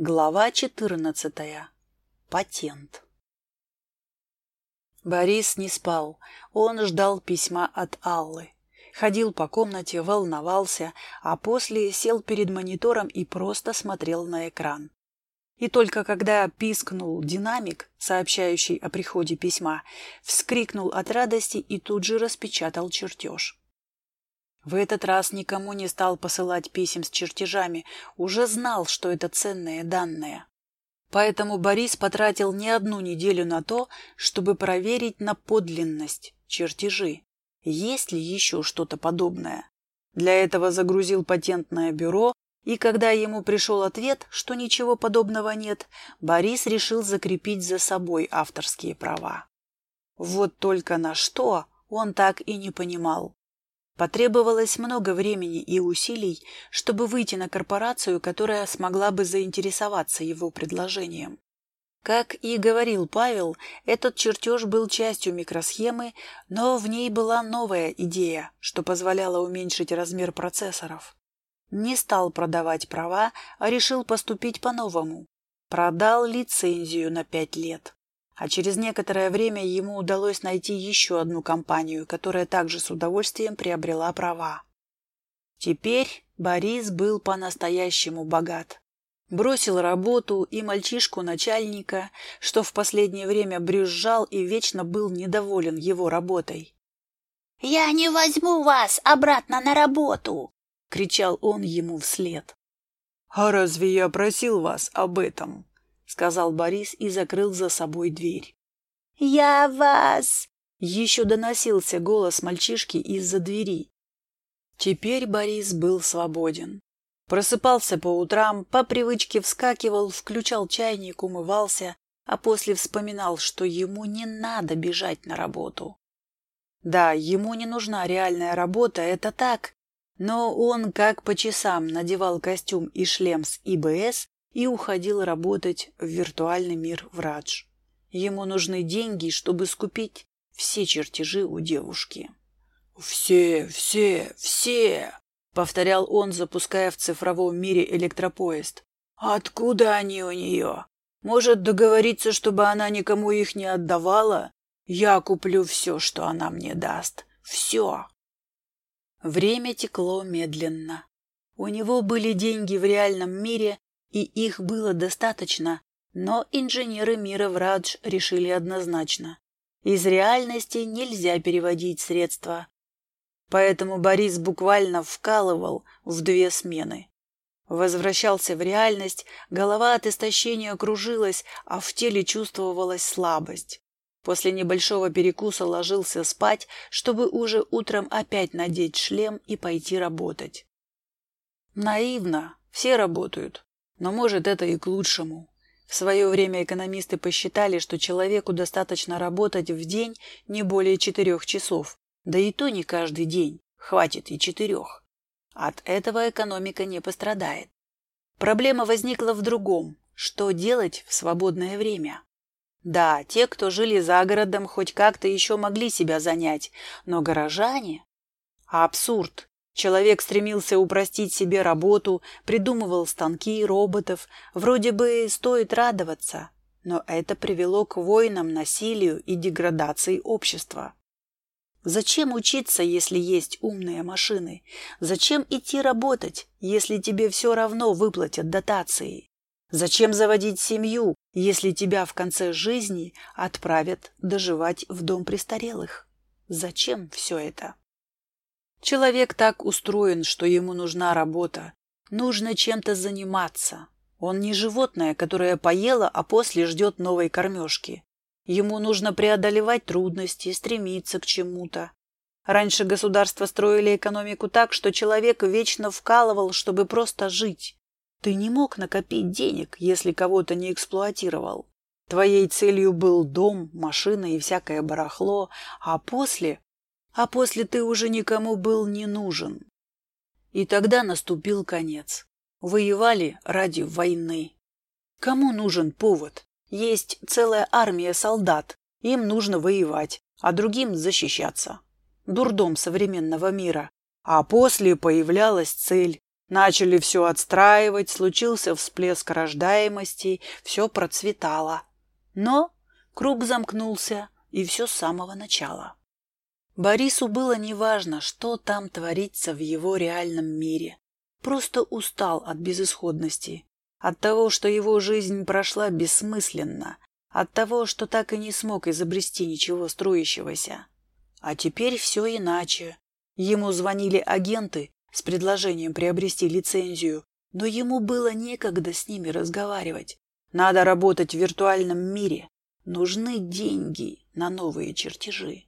Глава 14. Патент. Борис не спал. Он ждал письма от Аллы. Ходил по комнате, волновался, а после сел перед монитором и просто смотрел на экран. И только когда пискнул динамик, сообщающий о приходе письма, вскрикнул от радости и тут же распечатал чертеж. В этот раз никому не стал посылать писем с чертежами, уже знал, что это ценные данные. Поэтому Борис потратил не одну неделю на то, чтобы проверить на подлинность чертежи. Есть ли еще что-то подобное? Для этого загрузил патентное бюро, и когда ему пришел ответ, что ничего подобного нет, Борис решил закрепить за собой авторские права. Вот только на что он так и не понимал. Потребовалось много времени и усилий, чтобы выйти на корпорацию, которая смогла бы заинтересоваться его предложением. Как и говорил Павел, этот чертеж был частью микросхемы, но в ней была новая идея, что позволяло уменьшить размер процессоров. Не стал продавать права, а решил поступить по-новому. Продал лицензию на пять лет а через некоторое время ему удалось найти еще одну компанию, которая также с удовольствием приобрела права. Теперь Борис был по-настоящему богат. Бросил работу и мальчишку начальника, что в последнее время брюзжал и вечно был недоволен его работой. «Я не возьму вас обратно на работу!» — кричал он ему вслед. «А разве я просил вас об этом?» Сказал Борис и закрыл за собой дверь. «Я вас!» — еще доносился голос мальчишки из-за двери. Теперь Борис был свободен. Просыпался по утрам, по привычке вскакивал, включал чайник, умывался, а после вспоминал, что ему не надо бежать на работу. Да, ему не нужна реальная работа, это так, но он как по часам надевал костюм и шлем с ИБС и уходил работать в виртуальный мир Врадж. Ему нужны деньги, чтобы скупить все чертежи у девушки. «Все, все, все!» — повторял он, запуская в цифровом мире электропоезд. «Откуда они у нее? Может договориться, чтобы она никому их не отдавала? Я куплю все, что она мне даст. Все!» Время текло медленно. У него были деньги в реальном мире, и их было достаточно, но инженеры мира Врадж решили однозначно. Из реальности нельзя переводить средства. Поэтому Борис буквально вкалывал в две смены. Возвращался в реальность, голова от истощения кружилась, а в теле чувствовалась слабость. После небольшого перекуса ложился спать, чтобы уже утром опять надеть шлем и пойти работать. Наивно, все работают. Но может это и к лучшему. В свое время экономисты посчитали, что человеку достаточно работать в день не более четырех часов. Да и то не каждый день. Хватит и четырех. От этого экономика не пострадает. Проблема возникла в другом. Что делать в свободное время? Да, те, кто жили за городом, хоть как-то еще могли себя занять, но горожане... Абсурд. Человек стремился упростить себе работу, придумывал станки, роботов. Вроде бы стоит радоваться, но это привело к войнам, насилию и деградации общества. Зачем учиться, если есть умные машины? Зачем идти работать, если тебе все равно выплатят дотации? Зачем заводить семью, если тебя в конце жизни отправят доживать в дом престарелых? Зачем все это? Человек так устроен, что ему нужна работа. Нужно чем-то заниматься. Он не животное, которое поело, а после ждет новой кормежки. Ему нужно преодолевать трудности, стремиться к чему-то. Раньше государства строили экономику так, что человек вечно вкалывал, чтобы просто жить. Ты не мог накопить денег, если кого-то не эксплуатировал. Твоей целью был дом, машина и всякое барахло, а после а после ты уже никому был не нужен. И тогда наступил конец. Воевали ради войны. Кому нужен повод? Есть целая армия солдат, им нужно воевать, а другим защищаться. Дурдом современного мира. А после появлялась цель Начали все отстраивать, случился всплеск рождаемости, все процветало. Но круг замкнулся, и все с самого начала. Борису было неважно, что там творится в его реальном мире. Просто устал от безысходности, от того, что его жизнь прошла бессмысленно, от того, что так и не смог изобрести ничего строящегося. А теперь все иначе. Ему звонили агенты с предложением приобрести лицензию, но ему было некогда с ними разговаривать. Надо работать в виртуальном мире. Нужны деньги на новые чертежи.